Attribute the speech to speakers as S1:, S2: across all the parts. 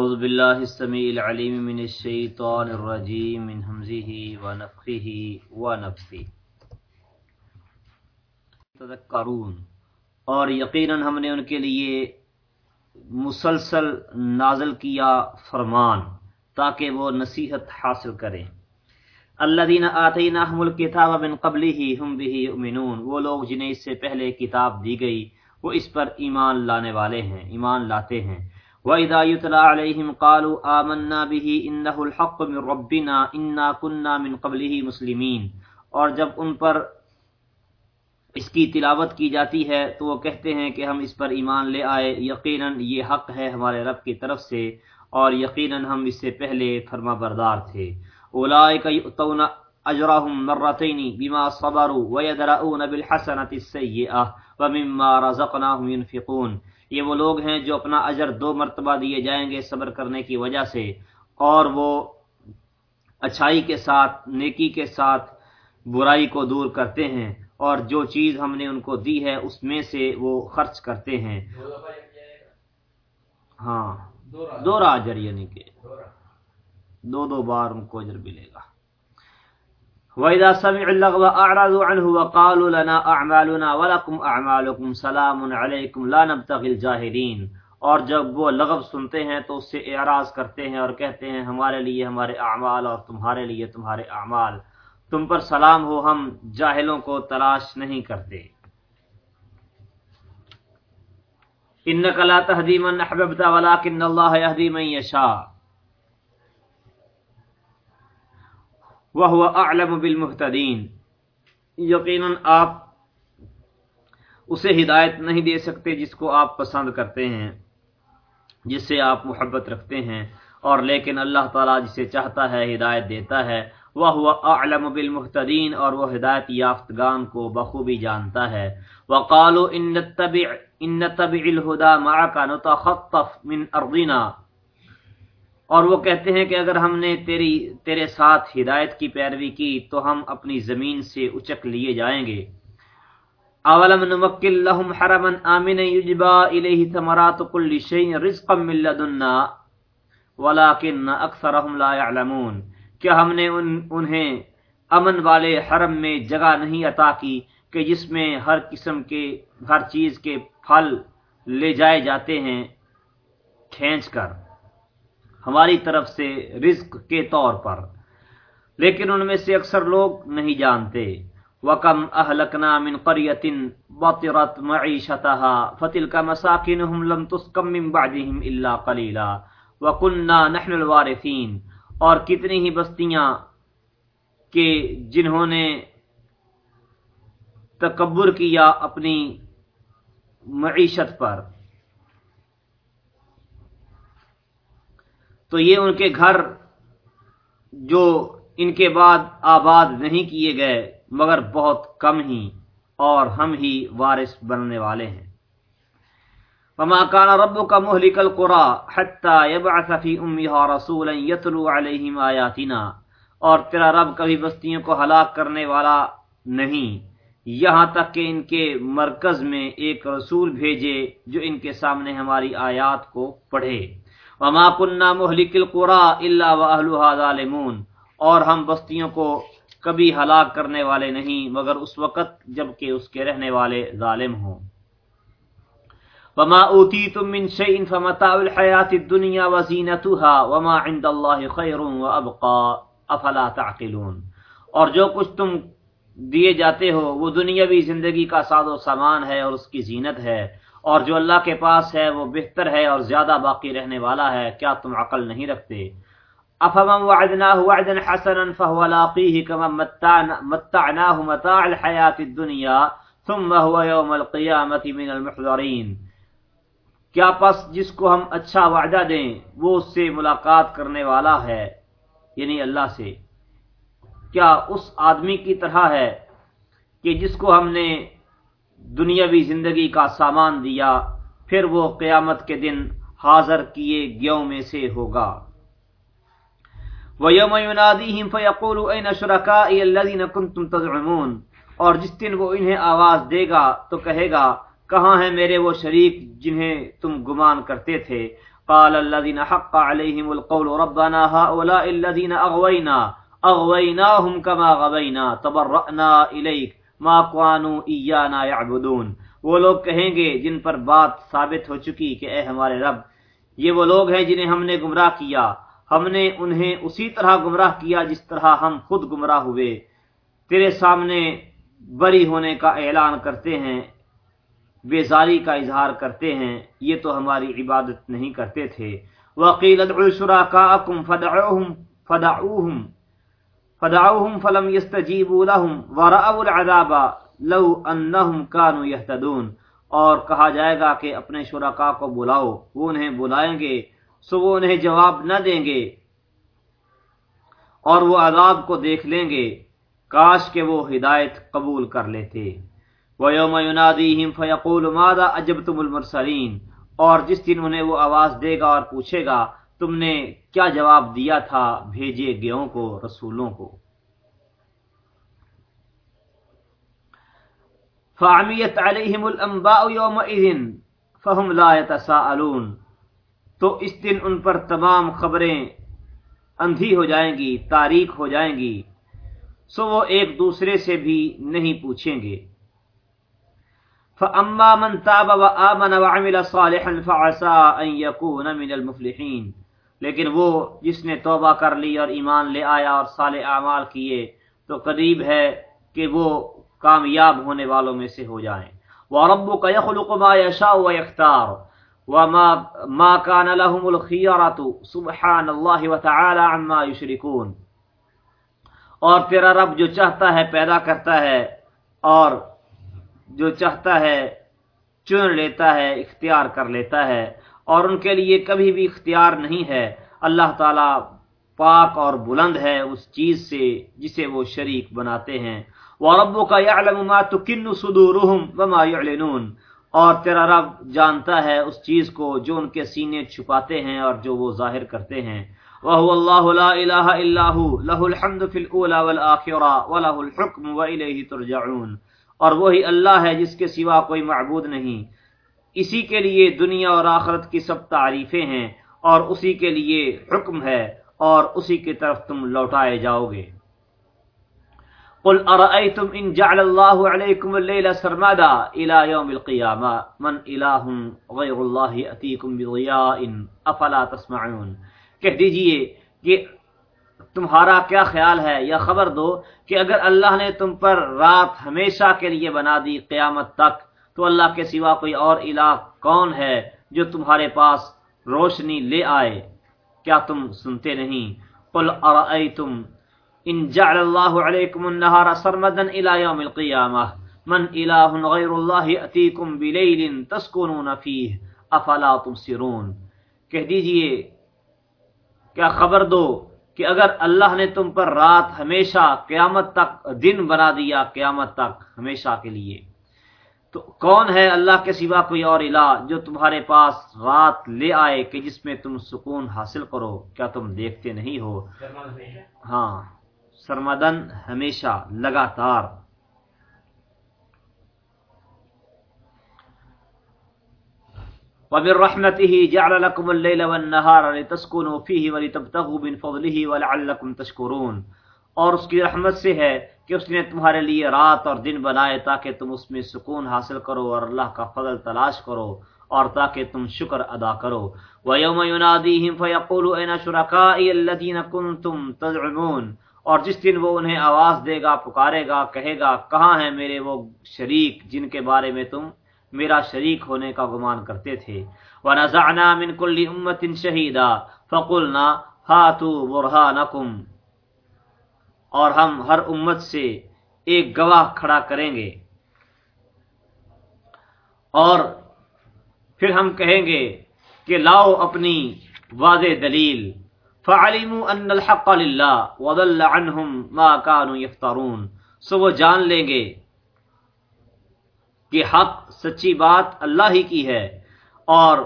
S1: اعوذ باللہ السمیع العلیم من الشیطان الرجیم من حمزه ونفخه ونفثه تذکرون اور یقیناً ہم نے ان کے لیے مسلسل نازل کیا فرمان تاکہ وہ نصیحت حاصل کریں. اللہ دین آتیناہم الکتاب من قبلہ ہم به یؤمنون وہ لوگ جنہیں اس سے پہلے کتاب دی گئی وہ اس پر ایمان لانے والے ہیں، ایمان لاتے ہیں. وَإِذَا يُتْلَى عَلَيْهِمْ قَالُوا آمَنَّا بِهِ إِنَّهُ الْحَقُّ مِنْ رَبِّنَا إِنَّا كُنَّا مِنْ قَبْلِهِ مُسْلِمِينَ۔ اور جب ان پر اس کی تلاوت کی جاتی ہے تو وہ کہتے ہیں کہ ہم اس پر ایمان لے آئے، یقیناً یہ حق ہے ہمارے رب کی طرف سے، اور یقیناً ہم اس سے پہلے فرما بردار تھے۔ اولئک یؤتون اجرهم مرتين بما صبروا ويدرؤون بالحسنه السيئه ومما رزقناهم ينفقون یہ وہ لوگ ہیں جو اپنا اجر دو مرتبہ دیے جائیں گے صبر کرنے کی وجہ سے، اور وہ اچھائی کے ساتھ، نیکی کے ساتھ برائی کو دور کرتے ہیں، اور جو چیز ہم نے ان کو دی ہے، اس میں سے وہ خرچ کرتے ہیں۔ ہاں۔ دو اجر یعنی کہ دو دو بار ان کو اجر ملے گا۔ وَإِذَا سَمِعُوا اللَّغْوَ أَعْرَضُوا عَنْهُ وَقَالُوا لَنَا أَعْمَالُنَا وَلَكُمْ أَعْمَالُكُمْ سَلَامٌ عَلَيْكُمْ لَا نَبْتَغِي الْجَاهِلِينَ اور جب وہ لغو سنتے ہیں تو اس سے اعراض کرتے ہیں اور کہتے ہیں ہمارے لیے ہمارے اعمال اور تمہارے لیے تمہارے اعمال تم پر سلام ہو، ہم جاہلوں کو تلاش نہیں کرتے۔ انک لا تهدی من احببت ولكن الله يهدي من يشاء۔ وهو اعلم بالمهتدين یقینا آپ اسے ہدایت نہیں دے سکتے جس کو آپ پسند کرتے ہیں، جس سے آپ محبت رکھتے ہیں، اور لیکن اللہ تعالی جسے چاہتا ہے ہدایت دیتا ہے۔ وہ ہوا اعلم بالمحتدین اور وہ ہدایت یافتگان کو بخوبی جانتا ہے۔ وقالوا ان نتبع ان نتبع الهدى معك نتخطف من ارضنا۔ اور وہ کہتے ہیں کہ اگر ہم نے تیری، تیرے ساتھ ہدایت کی پیروی کی تو ہم اپنی زمین سے اچک لیے جائیں گے۔ اولم نمکن لهم حرما امنا يجبى اليه ثمرات كل شيء رزقا من لدنا ولكن اکثرهم لا يعلمون کیا ہم نے ان، انہیں امن والے حرم میں جگہ نہیں عطا کی کہ جس میں ہر قسم کے، ہر چیز کے پھل لے جائے جاتے ہیں؟ کھینچ کر۔ ہماری طرف سے رزق کے طور پر۔ لیکن ان میں سے اکثر لوگ نہیں جانتے۔ وکم اہلکنا من قریت بطرت معیشتها فتلک مساکنہم لم تسکم من بعدہم الا قلیلا وکننا نحن الوارثین اور کتنی ہی بستیاں کہ جنہوں نے تکبر کیا اپنی معیشت پر۔ تو یہ ان کے گھر جو ان کے بعد آباد نہیں کیے گئے، مگر بہت کم ہی اور ہم ہی وارث بننے والے ہیں۔ وما كان ربك مهلك القرى حتى يبعث في امها رسولا يتلو عليهم آياتنا۔ اور تیرا رب کبھی بستیوں کو ہلاک کرنے والا نہیں۔ یہاں تک کہ ان کے مرکز میں ایک رسول بھیجے جو ان کے سامنے ہماری آیات کو پڑھے۔ وما كنا مهلك القرى الا واهلها ظالمون۔ اور ہم بستیوں کو کبھی ہلاک کرنے والے نہیں، مگر اس وقت جبکہ اس کے رہنے والے ظالم ہوں۔ وما اوتیتم من شيء فمتاع الحیاة الدنیا وزینتها وما عند اللہ خیر وابقا افلا تعقلون۔ اور جو کچھ تم دیے جاتے ہو، وہ دنیاوی زندگی کا ساز و سامان ہے اور اس کی زینت ہے۔ اور جو اللہ کے پاس ہے وہ بہتر ہے اور زیادہ باقی رہنے والا ہے، کیا تم عقل نہیں رکھتے؟ افمن وعدناه وعدا حسنا فهو لاقيه كما متعناه متاع الحياة الدنيا ثم هو يوم القيامة من المحضرين۔ کیا پس جس کو ہم اچھا وعدہ دیں، وہ اس سے ملاقات کرنے والا ہے یعنی اللہ سے؟ کیا اس آدمی کی طرح ہے کہ جس کو ہم نے دنیاوی زندگی کا سامان دیا، پھر وہ قیامت کے دن حاضر کیے گیوں میں سے ہوگا۔ وَيَوْمَ يُنَادِيهِمْ فَيَقُولُ أَيْنَ شُرَكَائِيَ الَّذِينَ كُنْتُمْ تَزْعُمُونَ؟ اور جس دن وہ انہیں آواز دے گا تو کہے گا، کہاں ہیں میرے وہ شریک جنہیں تم گمان کرتے تھے؟ قال الذين حق عليهم القول ربنا هؤلاء الذين اغوينا اغويناهم كما غوينا، تبرأنا اليك ما كانوا ايانا يعبدون۔ وہ لوگ کہیں گے، جن پر بات ثابت ہو چکی کہ اے ہمارے رب، یہ وہ لوگ ہیں جنہیں ہم نے گمراہ کیا۔ ہم نے انہیں اسی طرح گمراہ کیا جس طرح ہم خود گمراہ ہوئے۔ تیرے سامنے بری ہونے کا اعلان کرتے ہیں، بیزاری کا اظہار کرتے ہیں۔ یہ تو ہماری عبادت نہیں کرتے تھے۔ وکیل شراکم فدعوهم فدعوهم فدعوهم فلم يستجيبوا لهم ورأوا العذاب لو انهم كانوا يهتدون اور کہا جائے گا کہ اپنے شرکا کو بلاؤ، وہ انہیں بلائیں گے، سو وہ انہیں جواب نہ دیں گے۔ اور وہ عذاب کو دیکھ لیں گے۔ کاش کہ وہ ہدایت قبول کر لیتے۔ وَيَوْمَ يُنَادِيهِمْ فَيَقُولُ مَاذَا أَجَبْتُمُ الْمُرْسَلِينَ اور جس دن انہیں وہ آواز دے گا اور پوچھے گا تم نے کیا جواب دیا تھا بھیجے گیوں کو، رسولوں کو؟ فعمیت علیہم الانباء یومئذ فہم لا يتساءلون۔ تو اس دن ان پر تمام خبریں اندھی ہو جائیں گی تاریخ ہو جائیں گی۔ سو وہ ایک دوسرے سے بھی نہیں پوچھیں گے۔ فَأَمَّا مَن تَابَ وَآمَنَ وَعَمِلَ صَالِحًا فَعَسَىٰ أَن يَكُونَ مِنَ الْمُفْلِحِينَ۔ لیکن وہ جس نے توبہ کر لی اور ایمان لے آیا اور صالح اعمال کیے، تو قریب ہے کہ وہ کامیاب ہونے والوں میں سے ہو جائیں۔ وَرَبُّكَ يَخْلُقُ مَا يَشَاءُ وَيَخْتَارُ وَمَا مَا كَانَ لَهُمُ الْخِيَرَةُ سُبْحَانَ اللَّهِ وَتَعَالَى عَمَّا يُشْرِكُونَ۔ اور تیرا رب جو چاہتا ہے پیدا کرتا ہے اور جو چاہتا ہے چن لیتا ہے، اختیار کر لیتا ہے۔ اور ان کے لیے کبھی بھی اختیار نہیں ہے۔ اللہ تعالی پاک اور بلند ہے اس چیز سے جسے وہ شریک بناتے ہیں۔ وَرَبُّكَ يَعْلَمُ مَا تُكِنُّ صُدُورُهُمْ وَمَا يُعْلِنُونَ۔ اور تیرا رب جانتا ہے اس چیز کو جو ان کے سینے چھپاتے ہیں اور جو وہ ظاہر کرتے ہیں۔ وَهُوَ اللَّهُ لَا إِلَهَ إِلَّا هُ لَهُ الْحَمْدُ فِي الْأُولَى وَالْآخِرَةِ وَلَهُ الْحُكْمُ وَإِلَيْهِ تُرْجَعُونَ۔ اور وہی اللہ ہے جس کے سوا کوئی معبود نہیں۔ اسی کے لیے دنیا اور آخرت کی سب تعریفیں ہیں اور اسی کے لیے حکم ہے اور اسی کی طرف تم لوٹائے جاؤ گے۔ قل ارأيتم ان جعل الله عليكم الليل سرمدا الى يوم القيامه من اله غير الله ياتيكم بضياء افلا تسمعون۔ کہہ دیجیے کہ تمہارا کیا خیال ہے؟ یا خبر دو کہ اگر اللہ نے تم پر رات ہمیشہ کے لیے بنا دی قیامت تک تو اللہ کے سوا کوئی اور الہ کون ہے جو تمہارے پاس روشنی لے آئے؟ کیا تم سنتے نہیں؟ قل ارأيتم ان جعل الله عليكم النهار سرمدا الى يوم القيامه من اله غير الله ياتيكم بليل تسكنون فيه افلا تبصرون؟ کہہ دیجیے، کیا خبر دو کہ اگر اللہ نے تم پر رات ہمیشہ قیامت تک، دن بنا دیا قیامت تک ہمیشہ کے لیے؟ تو کون ہے اللہ کے سوا کوئی اور الہ جو تمہارے پاس رات لے آئے کہ جس میں تم سکون حاصل کرو؟ کیا تم دیکھتے نہیں ہو؟ ہاں سرمدن ہمیشہ لگاتار۔ وبرحمته جعل لكم الليل والنهار لتسكنوا فيه ولتبتغوا من فضله ولعلكم تشكرون۔ اور اس کی رحمت سے ہے کہ اس نے تمہارے لیے رات اور دن بنائے تاکہ تم اس میں سکون حاصل کرو اور اللہ کا فضل تلاش کرو اور تاکہ تم شکر ادا کرو۔ وَيَوْمَ يُنَادِيهِمْ فَيَقُولُ أَيْنَ شُرَكَائِيَ الَّذِينَ كُنْتُمْ تَزْعُمُونَ؟ اور جس دن وہ انہیں آواز دے گا، پکارے گا، کہے گا، کہاں ہیں میرے وہ شریک جن کے بارے میں تم میرا شریک ہونے کا گمان کرتے تھے؟ وَنَزَعْنَا مِن كُلِّ أُمَّةٍ شَهِيدًا فَقُلْنَا هَاتُوا بُرْهَانَكُمْ۔ اور ہم ہر امت سے ایک گواہ کھڑا کریں گے۔ اور پھر ہم کہیں گے کہ لاؤ اپنی واضح دلیل۔ فعلموا ان الحق للہ وضل عنهم ما كانوا يفترون۔ سو وہ جان لیں گے کہ حق سچی بات اللہ ہی کی ہے اور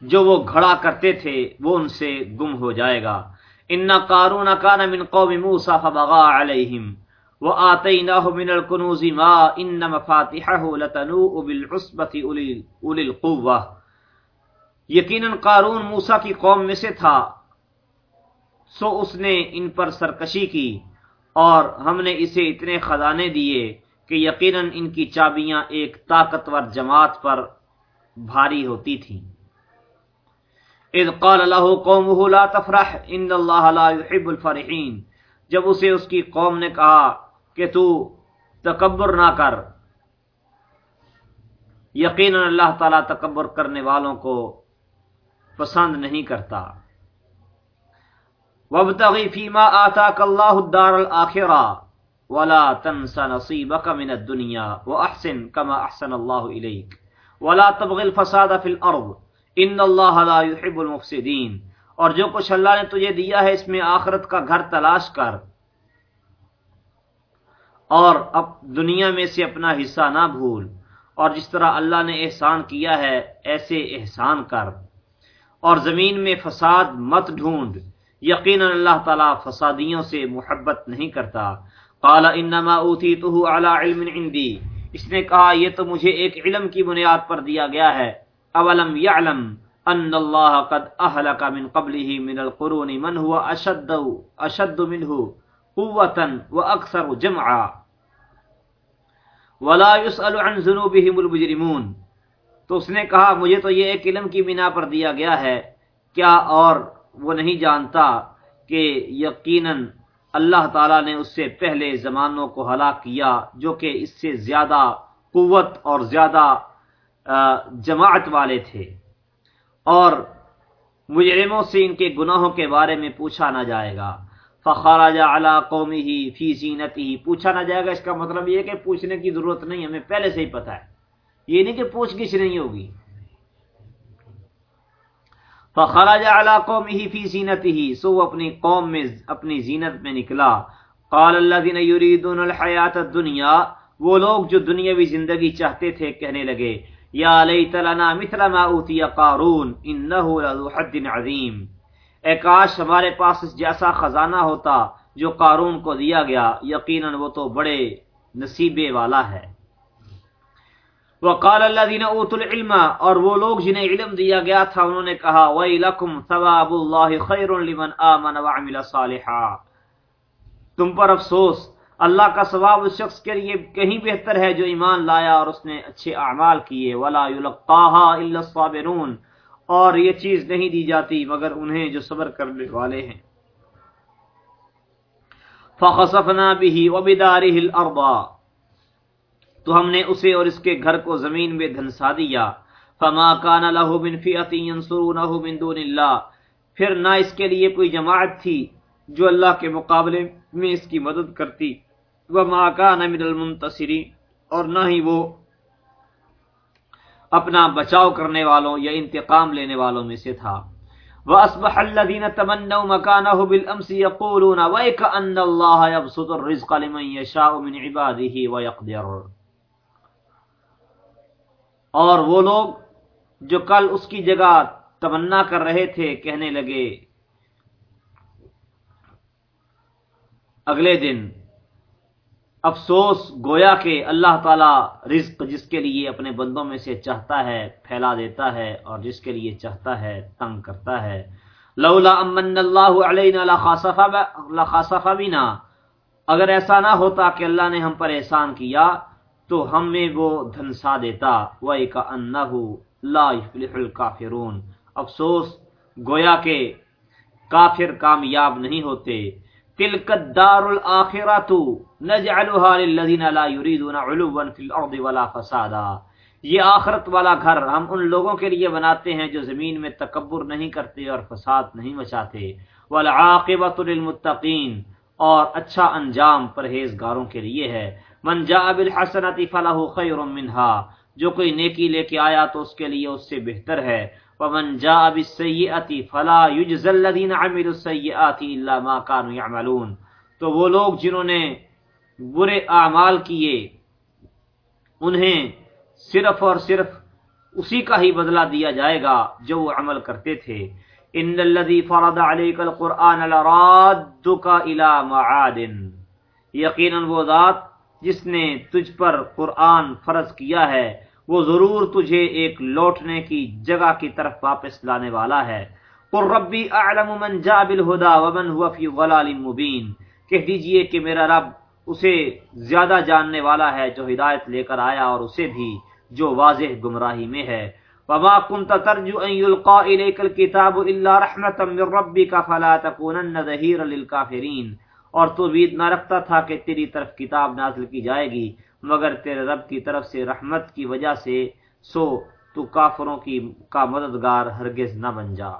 S1: جو وہ گھڑا کرتے تھے وہ ان سے گم ہو جائے گا۔ ان قارون کان من قوم موسى فبغى عليهم وآتيناه من الكنوز ما ان مفاتحه لتنوء بالعصبة اولي القوة. یقیناً قارون موسا کی قوم میں سے تھا، سو اس نے ان پر سرکشی کی اور ہم نے اسے اتنے خزانے دیے کہ یقیناً ان کی چابیاں ایک طاقتور جماعت پر بھاری ہوتی تھیں۔ اذ قال له قومه لا تفرح، ان اللہ لا يحب الفرحین۔ جب اسے اس کی قوم نے کہا کہ تو تکبر نہ کر، یقینا اللہ تعالی تکبر کرنے والوں کو پسند نہیں کرتا۔ وابتغی فیما آتاک اللہ الدار الاخرہ، ولا تنس نصیبک من الدنیا واحسن کما احسن اللہ الیک۔ ولا تبغی الفساد فی الارض۔ ان اللہ لا يحب المفسدین۔ اور جو کچھ اللہ نے تجھے دیا ہے اس میں آخرت کا گھر تلاش کر۔ اور اب دنیا میں سے اپنا حصہ نہ بھول۔ اور جس طرح اللہ نے احسان کیا ہے، ایسے احسان کر۔ اور زمین میں فساد مت ڈھونڈ۔ یقینا اللہ تعالی فسادیوں سے محبت نہیں کرتا۔ قال انما اوتیتہ علی علم عندي اس نے کہا، یہ تو مجھے ایک علم کی بنیاد پر دیا گیا ہے۔ اولم يعلم ان الله قد اهلك من قبله من القرون من هو اشد اشد منه قوه واكثر جمعا. ولا يسال عن ذنوبهم المجرمون. تو اس نے کہا، مجھے تو یہ ایک علم کی بنا پر دیا گیا ہے، کیا اور وہ نہیں جانتا کہ یقیناً اللہ تعالی نے اس سے پہلے زمانوں کو ہلاک کیا، جو کہ اس سے زیادہ قوت اور زیادہ جماعت والے تھے۔ اور مجرموں سے ان کے گناہوں کے بارے میں پوچھا نہ جائے گا۔ فخراج اعلیٰ قومی ہی فی زینتی۔ ہی پوچھا نہ جائے گا، اس کا مطلب یہ کہ پوچھنے کی ضرورت نہیں، ہمیں پہلے سے ہی پتا ہے۔ یہ نہیں کہ پوچھ گچھ نہیں ہوگی۔ فخراج اعلیٰ قومی ہی فی زینتی۔ ہی سو اپنی قوم میں، اپنی زینت میں نکلا۔ قال الذين يريدون الحیات الدنیا۔ وہ لوگ جو دنیاوی زندگی چاہتے تھے، کہنے لگے یا لیت لنا مثل ما اوتی قارون انه لذو حد عظیم۔ اے کاش ہمارے پاس اس جیسا خزانہ ہوتا جو قارون کو دیا گیا، یقیناً وہ تو بڑے نصیبے والا ہے۔ وقال الذين اوتوا العلم، اور وہ لوگ جنہیں علم دیا گیا تھا، انہوں نے کہا، ویلکم ثواب اللہ خیر لمن آمن وعمل صالحا۔ تم پر افسوس اللہ کا ثواب اس شخص کے لیے کہیں بہتر ہے جو ایمان لایا اور اس نے اچھے اعمال کیے۔ ولا يلقاها الا الصابرون۔ اور یہ چیز نہیں دی جاتی مگر انہیں جو صبر کرنے والے ہیں۔ فخسفنا به وبداره الارض تو ہم نے اسے اور اس کے گھر کو زمین میں دھنسا دیا۔ فما كان له من فئه ينصرونه من دون الله۔ پھر نہ اس کے لیے کوئی جماعت تھی۔ جو اللہ کے مقابلے میں اس کی مدد کرتی۔ وما كان من المنتصرین، اور نہ ہی وہ اپنا بچاؤ کرنے والوں یا انتقام لینے والوں میں سے تھا۔ واصبح الذين تمنوا مكانه بالامس يقولون ويك ان الله يبسط الرزق لمن يشاء من عباده ويقدر۔ اور وہ لوگ جو کل اس کی جگہ تمنا کر رہے تھے، کہنے لگے اگلے دن۔ افسوس، گویا کہ اللہ تعالی رزق جس کے لیے اپنے بندوں میں سے چاہتا ہے، پھیلا دیتا ہے اور جس کے لیے چاہتا ہے، تنگ کرتا ہے۔ لولا امن اللہ علینا لخاسف بنا۔ اگر ایسا نہ ہوتا کہ اللہ نے ہم پر احسان کیا، تو ہمیں وہ دھنسا دیتا۔ وَإِكَ لا يفلح الكافرون افسوس، گویا کہ کافر کامیاب نہیں ہوتے۔ تلک الدار الاخرۃ نجعلها للذین لا يريدون علوا في الارض ولا فسادا۔ یہ آخرت والا گھر ہم ان لوگوں کے لیے بناتے ہیں جو زمین میں تکبر نہیں کرتے اور فساد نہیں مچاتے۔ والعاقبۃ للمتقین اور اچھا انجام پرہیزگاروں کے لیے ہے۔ من جاء بالحسنۃ فله خیر منها جو کوئی نیکی لے کے آیا تو اس کے لیے اس سے بہتر ہے۔ ومن جاء بالسيئه فلا يجزى الذين عملوا السيئات الا ما كانوا يعملون تو وہ لوگ جنہوں نے برے اعمال کیے، انہیں صرف اور صرف اسی کا ہی بدلہ دیا جائے گا جو وہ عمل کرتے تھے۔ ان الذي فرض عليك القران لرادك الى معاد۔ یقینا وہ ذات جس نے تجھ پر قرآن فرض کیا ہے وہ ضرور تجھے ایک لوٹنے کی جگہ کی طرف واپس لانے والا ہے۔ قل ربی اعلم من جاء بالهدى ومن هو في ضلال مبين۔ کہہ دیجیے کہ میرا رب اسے زیادہ جاننے والا ہے جو ہدایت لے کر آیا اور اسے بھی جو واضح گمراہی میں ہے۔ وما كنت ترجو ان يلقى اليك الكتاب الا رحمه من ربك فلا تكونن ظهيرا للكافرين۔ اور تو امید نہ رکھتا تھا کہ تیری طرف کتاب نازل کی جائے گی۔ مگر تیرے رب کی طرف سے رحمت کی وجہ سے سو تو کافروں کی کا مددگار ہرگز نہ بن جا۔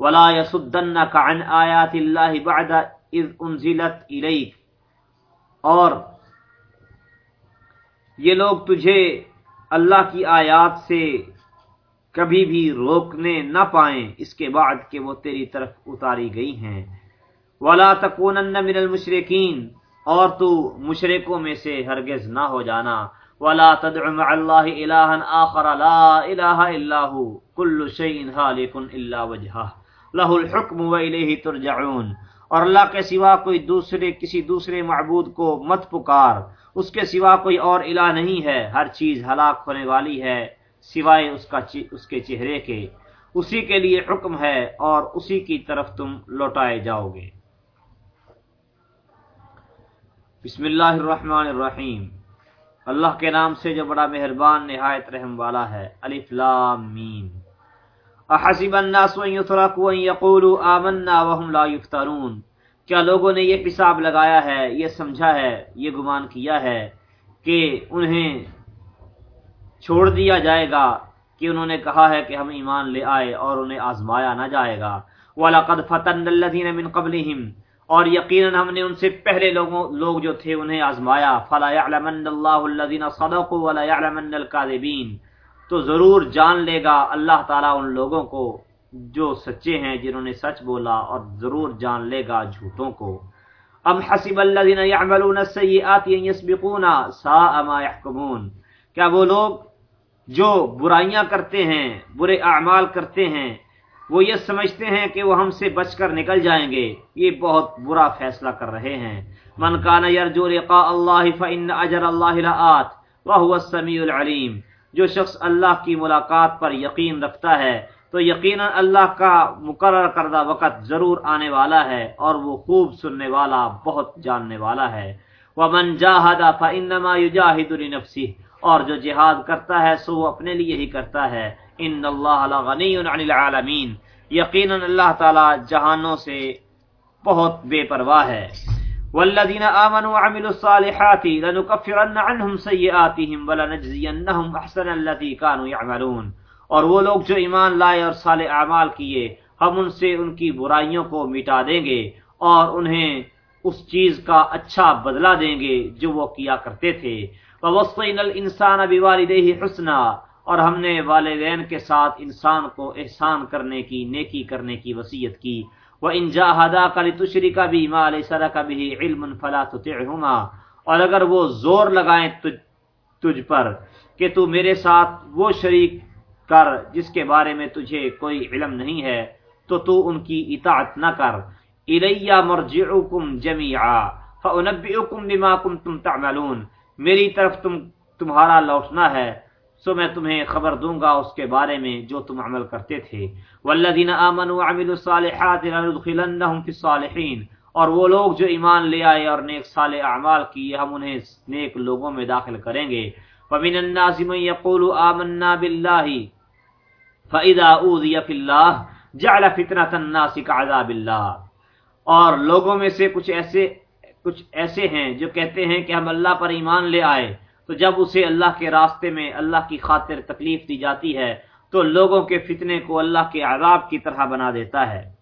S1: ولا يصدنك عن آیات اللہ بعد اذ انزلت الیک اور یہ لوگ تجھے اللہ کی آیات سے کبھی بھی روکنے نہ پائیں۔ اس کے بعد کہ وہ تیری طرف اتاری گئی ہیں۔ ولا تکونن من المشرکین اور تو مشرکوں میں سے ہرگز نہ ہو جانا۔ ولا تدع مع الله الها اخر لا اله الا هو۔ كل شيء هالك الا وجهه۔ له الحكم واليه ترجعون۔ اور اللہ کے سوا کوئی دوسرے، کسی دوسرے معبود کو مت پکار۔ اس کے سوا کوئی اور الہ نہیں ہے۔ ہر چیز ہلاک ہونے والی ہے، سوائے اس کا اس کے چہرے کے۔ اسی کے لیے حکم ہے اور اسی کی طرف تم لوٹائے جاؤ گے۔ بسم اللہ الرحمن الرحیم۔ اللہ کے نام سے جو بڑا مہربان، نہایت رحم والا ہے۔ الف لام میم۔ احسب الناس ان يتركوا ان يقولوا آمنا وهم لا يفترون کیا لوگوں نے یہ حساب لگایا ہے، یہ سمجھا ہے، یہ گمان کیا ہے کہ انہیں چھوڑ دیا جائے گا، کہ انہوں نے کہا ہے کہ ہم ایمان لے آئے اور انہیں آزمایا نہ جائے گا۔ وَلَقَدْ فَتَنَّ الَّذِينَ مِن قَبْلِهِمْ۔ اور یقیناً ہم نے ان سے پہلے لوگوں لوگ جو تھے انہیں آزمایا۔ فلا يعلمن اللہ الذین صدقوا ولا يعلمن الكاذبین تو ضرور جان لے گا اللہ تعالیٰ ان لوگوں کو جو سچے ہیں جنہوں نے سچ بولا اور ضرور جان لے گا جھوٹوں کو۔ ام حسب الذین يعملون السیئات ان يسبقونا ساء ما يحكمون کیا وہ لوگ جو برائیاں کرتے ہیں، برے اعمال کرتے ہیں وہ یہ سمجھتے ہیں کہ وہ ہم سے بچ کر نکل جائیں گے۔ یہ بہت برا فیصلہ کر رہے ہیں۔ من کان یرجو لقاء اللہ فإن اجر اللہ لآت وهو السمیع العلیم۔ جو شخص اللہ کی ملاقات پر یقین رکھتا ہے، تو یقینا اللہ کا مقرر کردہ وقت ضرور آنے والا ہے اور وہ خوب سننے والا، بہت جاننے والا ہے۔ ومن جاہد فإنما يجاهد لنفسه اور جو جہاد کرتا ہے، سو وہ اپنے لیے ہی کرتا ہے۔ ان اللہ غنی عن العالمین یقینا اللہ تعالی جہانوں سے بہت بے پرواہ ہے۔ والذین آمنوا وعملوا الصالحات لنكفرن عنهم سیئاتهم ولنجزینهم احسن الذي كانوا يعملون۔ اور وہ لوگ جو ایمان لائے اور صالح اعمال کیے، ہم ان سے ان کی برائیوں کو مٹا دیں گے اور انہیں اس چیز کا اچھا بدلہ دیں گے جو وہ کیا کرتے تھے۔ وَوَصَّيْنَا الْإِنسَانَ بِوَالِدَيْهِ حُسْنًا۔ اور ہم نے والدین کے ساتھ انسان کو احسان کرنے کی نیکی کرنے کی وصیت کی۔ وہ انجا ہدا کا تشری کا بھی مال سرا کا بھی علم فلا اور اگر وہ زور لگائیں تجھ, تجھ پر کہ تو میرے ساتھ وہ شریک کر جس کے بارے میں تجھے کوئی علم نہیں ہے تو تو ان کی اطاعت نہ کر۔ الیہ مرجعکم جمیعا فانبئکم بما کنتم تعملون۔ میری طرف تم تمہارا لوٹنا ہے۔ سو میں تمہیں خبر دوں گا اس کے بارے میں جو تم عمل کرتے تھے۔ والذین آمنوا وعملوا الصالحات لندخلنهم في الصالحین اور وہ لوگ جو ایمان لے آئے اور نیک صالح اعمال کیے، ہم انہیں نیک لوگوں میں داخل کریں گے۔ ومن الناس من يقول آمنا بالله فاذا اوذي في الله جعل فتنه الناس كعذاب الله۔ اور لوگوں میں سے کچھ ایسے کچھ ایسے ہیں جو کہتے ہیں کہ ہم اللہ پر ایمان لے آئے۔ تو جب اسے اللہ کے راستے میں اللہ کی خاطر تکلیف دی جاتی ہے، تو لوگوں کے فتنے کو اللہ کے عذاب کی طرح بنا دیتا ہے۔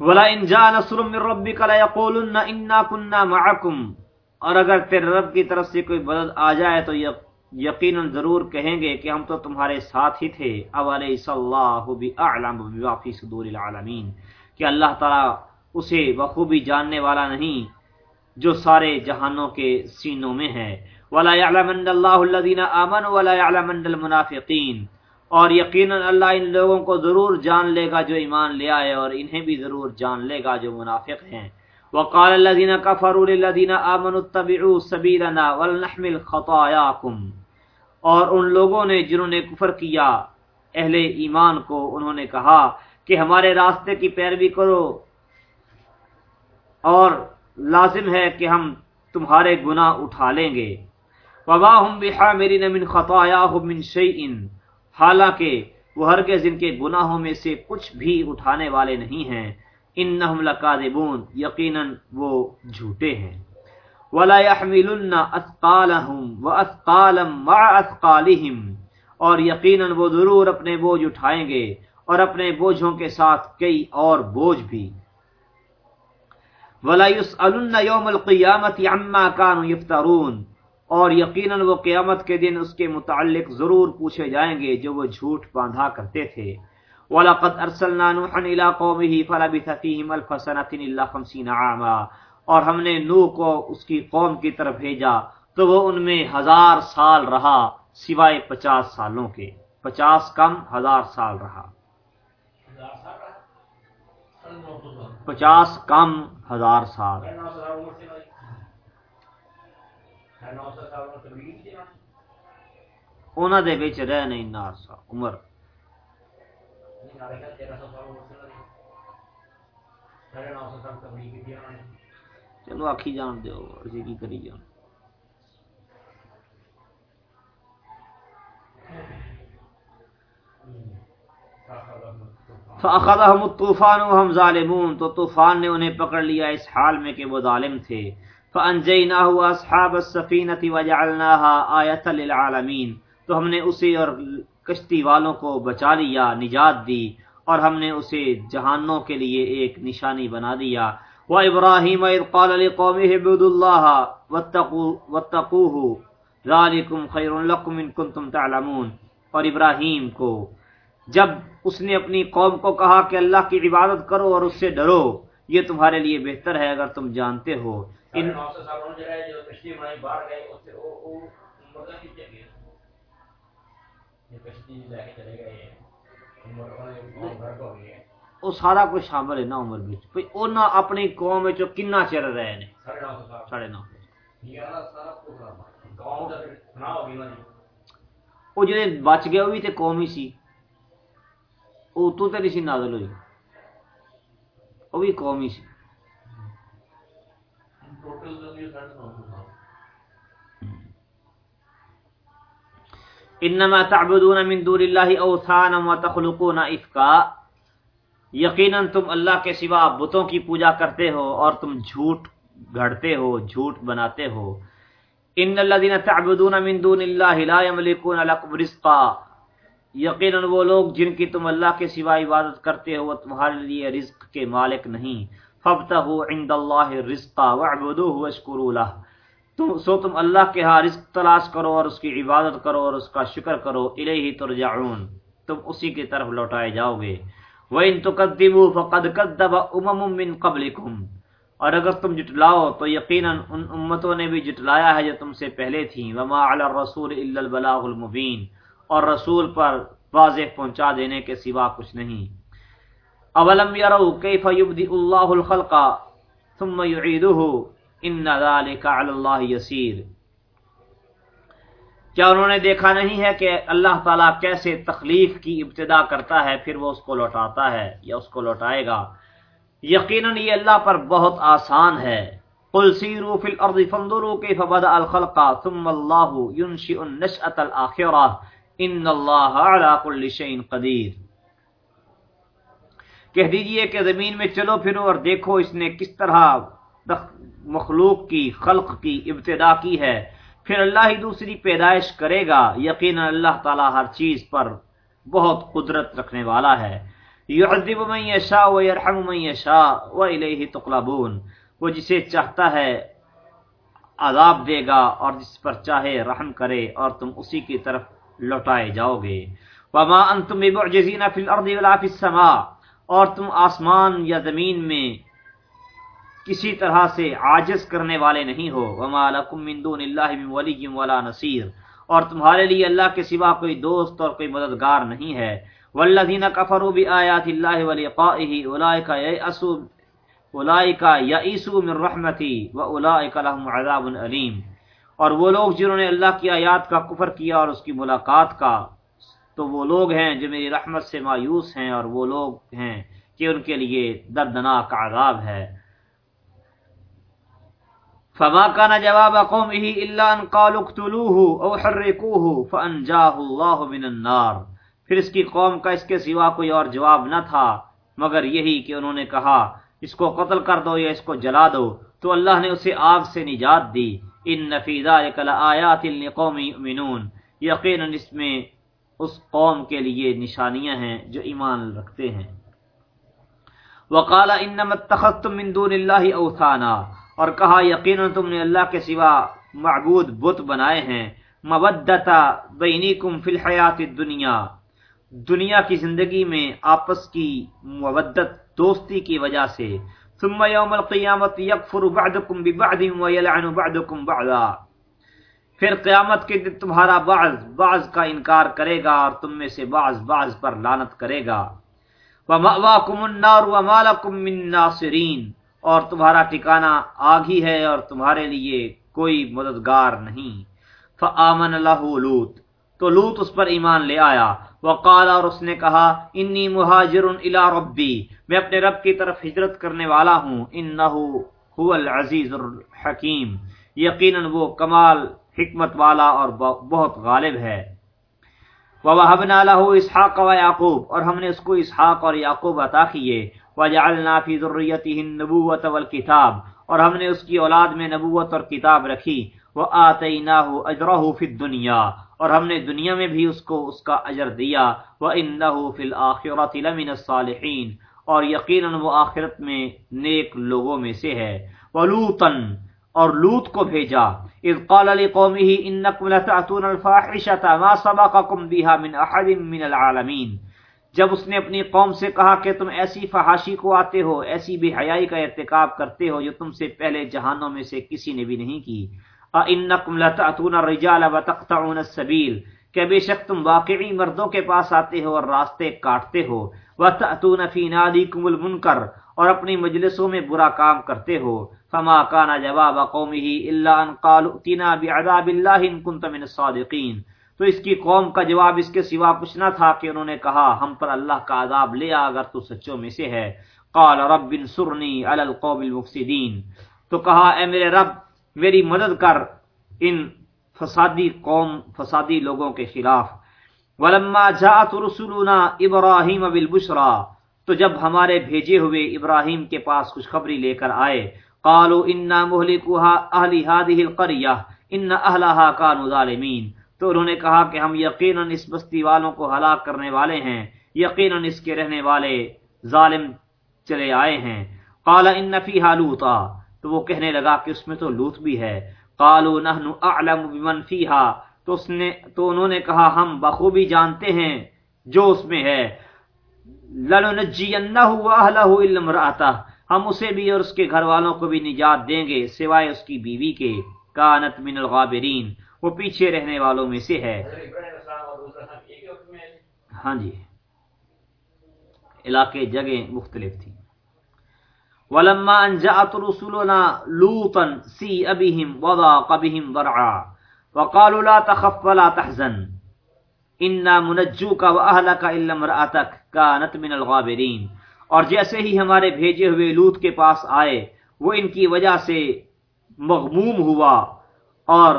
S1: ولا ان جاء نصر من ربك لا يقولن انا كنا معكم۔ اور اگر تیرے رب کی طرف سے کوئی مدد آ جائے تو یقینا ضرور کہیں گے کہ ہم تو تمہارے ساتھ ہی تھے۔ اولیس اللہ باعلم بما في صدور العالمین کہ اللہ تعالی اسے بخوبی جاننے والا نہیں، جو سارے جہانوں کے سینوں میں ہے۔ ولا يعلمن الله الذين امنوا ولا يعلمن المنافقين۔ اور یقینا اللہ ان لوگوں کو ضرور جان لے گا جو ایمان لے آئے، اور انہیں بھی ضرور جان لے گا جو منافق ہیں۔ وقال الذين كفروا للذين آمنوا اتبعوا سبيلنا ولنحمل خطاياكم۔ اور ان لوگوں نے جنہوں نے کفر کیا، اہل ایمان کو انہوں نے کہا کہ ہمارے راستے کی پیروی کرو۔ اور لازم ہے کہ ہم تمہارے گناہ اٹھا لیں گے۔ وبا ہم بحا میری نمن خطایا من شعین حالانکہ وہ ہرگز ان کے گناہوں میں سے کچھ بھی اٹھانے والے نہیں ہیں۔ ان لکاذبون یقیناً وہ جھوٹے ہیں۔ ولا يحملن اثقالهم واثقالا مع اثقالهم اور یقیناً وہ ضرور اپنے بوجھ اٹھائیں گے اور اپنے بوجھوں کے ساتھ کئی اور بوجھ بھی۔ ولا يسالن يوم القيامه عما كانوا يفترون اور یقیناً وہ قیامت کے دن اس کے متعلق ضرور پوچھے جائیں گے جو وہ جھوٹ باندھا کرتے تھے۔ وَلَقَدْ أَرْسَلْنَا نُوحًا إِلَىٰ قَوْمِهِ فَلَبِثَ فِيهِمْ أَلْفَ سَنَةٍ إِلَّا خَمْسِينَ عَامًا اور ہم نے نو کو اس کی قوم کی طرف بھیجا تو وہ ان میں ہزار سال رہا سوائے پچاس سالوں کے۔ پچاس کم ہزار سال رہا۔ پچاس کم ہزار سال۔ انہوں دے بچ رہ نہیں نارسا عمر۔ چلو آخی جان دو اسی کی کری جان۔ Thank you. فاخذهم الطوفان وهم ظالمون تو طوفان نے انہیں پکڑ لیا اس حال میں کہ وہ ظالم تھے۔ فانجیناه واصحاب السفينه وجعلناها آیه للعالمین تو ہم نے اسے اور کشتی والوں کو بچا لیا، نجات دی اور ہم نے اسے جہانوں کے لیے ایک نشانی بنا دیا۔ وہ ابراہیم اذ قال لقومه اعبدوا الله واتقوا واتقوه ذلكم خير لكم ان كنتم تعلمون اور ابراہیم کو جب اس نے اپنی قوم کو کہا کہ اللہ کی عبادت کرو اور اس سے ڈرو یہ تمہارے لیے بہتر ہے اگر تم جانتے ہو۔ ان وہ سارا کچھ شامل ہے اپنی قوم وچ کنا چر رہے نے؟ ساڑھے نو وہ جڑے بچ گئے وہ بھی تے قوم ہی سی۔ وہ تو تے نہیں سی نازل ہوئی وہ بھی قوم ہی سی انما تعبدون من دون اللہ اوثانا وتخلقون افکا یقیناً تم اللہ کے سوا بتوں کی پوجا کرتے ہو اور تم جھوٹ گھڑتے ہو جھوٹ بناتے ہو ان الذين تعبدون من دون الله لا يملكون لكم رزقا یقیناً وہ لوگ جن کی تم اللہ کے سوا عبادت کرتے ہو وہ تمہارے لیے رزق کے مالک نہیں۔ فابتغوا عند الله الرزق واعبدوه واشكروا له۔ تم سو تم اللہ کے ہاں رزق تلاش کرو اور اس کی عبادت کرو اور اس کا شکر کرو۔ الیہ ترجعون۔ تم اسی کی طرف لوٹائے جاؤ گے۔ وَإِن تُقَدِّمُوا فَقَدْ كَذَّبَ أُمَمٌ مِّن قَبْلِكُمْ۔ اور اگر تم جٹلاؤ تو یقیناً ان امتوں نے بھی جٹلایا ہے جو تم سے پہلے تھیں۔ وما علی الرسول الا البلاغ المبین اور رسول پر واضح پہنچا دینے کے سوا کچھ نہیں۔ اولم یروا کیف یبدئ اللہ الخلق ثم یعیدہ ان ذلك علی اللہ یسیر۔ کیا انہوں نے دیکھا نہیں ہے کہ اللہ تعالیٰ کیسے تخلیق کی ابتدا کرتا ہے پھر وہ اس کو لوٹاتا ہے یا اس کو لوٹائے گا؟ یقیناً یہ اللہ پر بہت آسان ہے۔ قل سیروا فی الارض فانظروا کیف بدأ الخلق ثم اللہ ينشئ النشأة الاخرہ ان اللہ علی کل شیء قدیر۔ کہہ دیجیے کہ زمین میں چلو پھرو اور دیکھو اس نے کس طرح مخلوق کی، خلق کی ابتدا کی ہے۔ پھر اللہ ہی دوسری پیدائش کرے گا۔ یقینا اللہ تعالی ہر چیز پر بہت قدرت رکھنے والا ہے۔ یعذب من یشاء و یرحم من یشاء و الیہ تقلبون۔ وہ جسے چاہتا ہے عذاب دے گا اور جس پر چاہے رحم کرے اور تم اسی کی طرف لوٹائے جاؤ گے۔ وما انتم بمعجزین فی الارض ولا فی السماء۔ اور تم آسمان یا زمین میں کسی طرح سے عاجز کرنے والے نہیں ہو۔ وما لکم من دون اللہ من ولی ولا نصیر اور تمہارے لیے اللہ کے سوا کوئی دوست اور کوئی مددگار نہیں ہے۔ والذین کفروا بآیات اللہ ولقائه اولئک یئسوا اولئک یئسوا من رحمتی و اولئک لهم عذاب علیم اور وہ لوگ جنہوں نے اللہ کی آیات کا کفر کیا اور اس کی ملاقات کا، تو وہ لوگ ہیں جو میری رحمت سے مایوس ہیں اور وہ لوگ ہیں کہ ان کے لیے دردناک عذاب ہے۔ فما كان جواب قومه الا ان قالوا اقتلوه او حرقوه فانجاه الله من النار۔ پھر اس کی قوم کا اس کے سوا کوئی اور جواب نہ تھا، مگر یہی کہ انہوں نے کہا، اس کو قتل کر دو یا اس کو جلا دو، تو اللہ نے اسے آگ سے نجات دی۔ ان فی ذلک لآیات لقوم یؤمنون۔ یقینا اس میں اس قوم کے لیے نشانیاں ہیں جو ایمان رکھتے ہیں۔ وقال انما اتخذتم من دون الله اوثانا۔ اور کہا، یقینا تم نے اللہ کے سوا معبود بت بنائے ہیں۔ مودتا بینکم فی الحیات الدنیا۔ دنیا کی زندگی میں آپس کی مودت دوستی کی وجہ سے۔ ثم یوم القیامت یکفر بعدکم ببعد ویلعن بعدکم بعدا پھر قیامت کے دن تمہارا بعض بعض کا انکار کرے گا اور تم میں سے بعض بعض پر لانت کرے گا. وَمَأْوَاكُمُ النَّارُ وَمَا لَكُم مِّن نَاصِرِينَ. اور تمہارا ٹھکانہ آگ ہی ہے اور تمہارے لیے کوئی مددگار نہیں. فآمن اللہ لوت تو لوت اس پر ایمان لے آیا۔ وقال اور اس نے کہا، انی مہاجر الى ربی، میں اپنے رب کی طرف ہجرت کرنے والا ہوں۔ انہو هو العزیز الحکیم۔ یقینا وہ کمال، حکمت والا اور بہت غالب ہے۔ وَوَهَبْنَا لَهُ إِسْحَاقَ وَيَعْقُوبَ اور ہم نے اس کو اسحاق اور یعقوب عطا کیے۔ وجعلنا فی ذریته النبوۃ والکتاب، اور ہم نے اس کی اولاد میں نبوت اور کتاب رکھی۔ وآتیناہ اجرہ فی الدنیا، اور ہم نے دنیا میں بھی اس کو، اس کا اجر دیا وانه فی الاخرۃ لمن الصالحین اور یقینا وہ آخرت میں نیک لوگوں میں سے ہے۔ ولوطا اور لوط کو بھیجا۔ اذ قال لقومه انکم لتأتون الفاحشة ما سبقکم بها من احد من العالمین جب اس نے اپنی قوم سے کہا کہ تم ایسی فحاشی کو آتے ہو، ایسی بے حیائی کا ارتکاب کرتے ہو جو تم سے پہلے جہانوں میں سے کسی نے بھی نہیں کی۔ اَإِنَّكُمْ لَتَأْتُونَ الرِّجَالَ وَتَقْتَعُونَ السَّبِيلَ کہ بے شک تم واقعی مردوں کے پاس آتے ہو اور راستے کاٹتے ہو۔ وَتَأْتُونَ فِي نَادِكُمُ الْمُنْكَرَ اور اپنی مجلسوں میں برا کام کرتے ہو۔ فما كان جواب قومه الا ان قالوا ائتنا بعذاب الله ان كنت من الصادقين۔ تو اس کی قوم کا جواب اس کے سوا کچھ نہ تھا کہ انہوں نے کہا، ہم پر اللہ کا عذاب لے آ، اگر تو سچوں میں سے ہے۔ قال رب انصرنی علی القوم المفسدین تو کہا، اے میرے رب میری مدد کر ان فسادی قوم، فسادی لوگوں کے خلاف۔ ولما جاءت رسولنا ابراہیم بالبشرا، تو جب ہمارے بھیجے ہوئے ابراہیم کے پاس خوشخبری لے کر آئے، قالوا انا مهلكوا اهل هذه القريه ان اهلها كانوا ظالمين تو انہوں نے کہا کہ ہم یقیناً اس بستی والوں کو ہلاک کرنے والے ہیں، یقیناً اس کے رہنے والے ظالم چلے آئے ہیں۔ قال ان فیھا لوطا تو وہ کہنے لگا کہ اس میں تو لوط بھی ہے۔ قالوا نحن اعلم بمن فیھا تو اس نے تو انہوں نے کہا، ہم بخوبی جانتے ہیں جو اس میں ہے۔ لننجینہ واہلہ الا امرأتہ۔ ہم اسے بھی اور اس کے گھر والوں کو بھی نجات دیں گے، سوائے اس کی بیوی کے۔ کانت من الغابرین۔ وہ پیچھے رہنے والوں میں سے ہے۔ ہاں جی۔ علاقے جگہ مختلف تھی ولما ان جاءت رسلنا لوطا سی ابهم وضاق بهم ذرعا وقالوا لا تخف ولا تحزن. انا منجوك واهلك الا امراتك كانت من الغابرين. اور جیسے ہی ہمارے بھیجے ہوئے لوط کے پاس آئے، وہ ان کی وجہ سے مغموم ہوا اور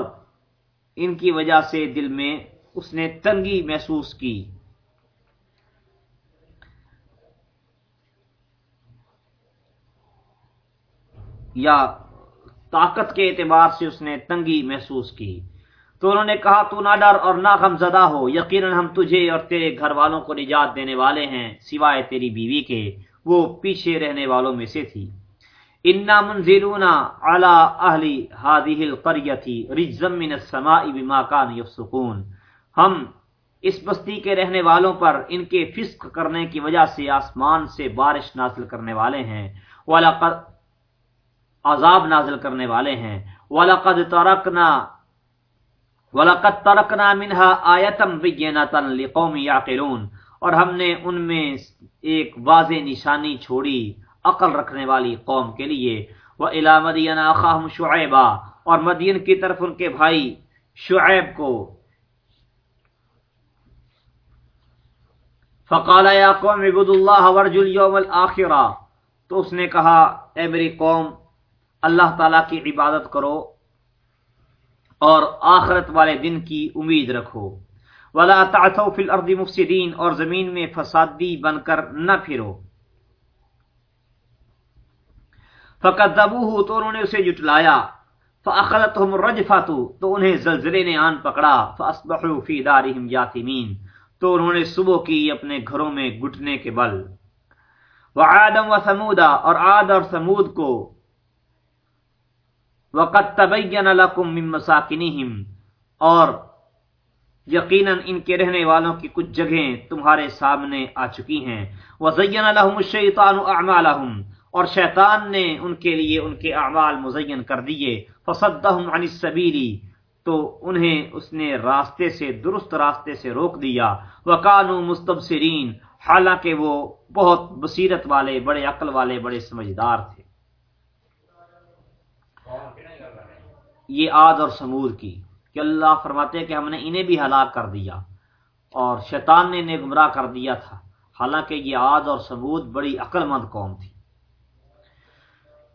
S1: ان کی وجہ سے دل میں اس نے تنگی محسوس کی۔ یا طاقت کے اعتبار سے اس نے تنگی محسوس کی۔ تو انہوں نے کہا، تو نہ ڈر اور نہ غم زدہ ہو، یقیناً ہم تجھے اور تیرے گھر والوں کو نجات دینے والے ہیں، سوائے تیری بیوی کے۔ وہ پیچھے رہنے والوں میں سے تھی۔ انا منزلون على اهل هذه القريه رجزا من السماء بما كانوا يفسقون۔ ہم اس بستی کے رہنے والوں پر ان کے فسق کرنے کی وجہ سے آسمان سے بارش نازل کرنے والے ہیں۔ ولقد عذاب نازل کرنے والے ہیں۔ ولقد ترکنا ولقد ترکنا منها آیتا بینتا لقوم یعقلون۔ اور ہم نے ان میں ایک واضح نشانی چھوڑی عقل رکھنے والی قوم کے لیے۔ وہ الا مدین خاہم شعیبہ اور مدین کی طرف ان کے بھائی شعیب کو۔ فقال یا قوم عبد اللہ ورج اليوم الاخرہ تو اس نے کہا، اے میری قوم اللہ تعالی کی عبادت کرو اور آخرت والے دن کی امید رکھو۔ ولا تعثوا في الارض مفسدين اور زمین میں فسادی بن کر نہ پھرو۔ فكذبوه تو انہوں نے اسے جٹلایا۔ فاخذتهم الرجفه تو انہیں زلزلے نے آن پکڑا۔ فاصبحوا في دارهم جاثمين تو انہوں نے صبح کی اپنے گھروں میں گھٹنے کے بل۔ وعاد وثمود اور عاد اور ثمود کو وقد تبين لكم من اور یقیناً ان کے رہنے والوں کی کچھ جگہیں تمہارے سامنے آ چکی ہیں۔ وزین لهم الشیطان اعمالهم اور شیطان نے ان کے لیے ان کے اعمال مزین کر دیے۔ فصدهم عن السبیل، تو انہیں اس نے راستے سے، درست راستے سے روک دیا۔ وکانوا مستبصرین، حالانکہ وہ بہت بصیرت والے، بڑے عقل والے، بڑے سمجھدار تھے۔ یہ عاد اور سمود کی کہ اللہ فرماتے کہ ہم نے انہیں بھی ہلاک کر دیا اور شیطان نے انہیں گمراہ کر دیا تھا۔ حالانکہ یہ عاد اور ثبوت بڑی عقل مند قوم تھی۔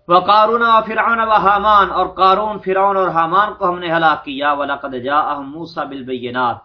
S1: وہ قارون فرعون و حامان اور قارون، فرعون اور حامان کو ہم نے ہلاک کیا۔ ولاقد جا موسا بالبینات